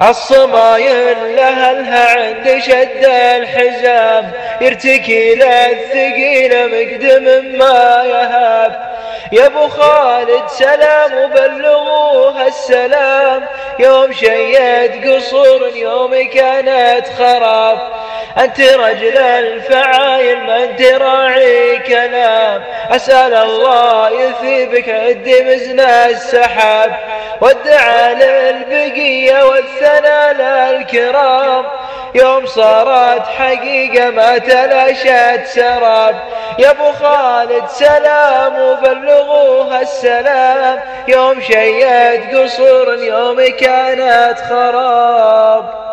الصمايل لها عند شد الحزام يرتكي للثقيل مقدم ما يهاب. يا أبو خالد سلام وبلغوها السلام. يوم شيد قصور يوم كانت خراب. أنت رجل الفعايل ما أنت راعي كلام. أسأل الله يثيبك عدي مزن السحاب. وادعى لل البقية والسنالة الكرام. يوم صارت حقيقة ما تلاشت سراب. يا أبو خالد سلام وبلغوها السلام. يوم شيت قصور يوم كانت خراب.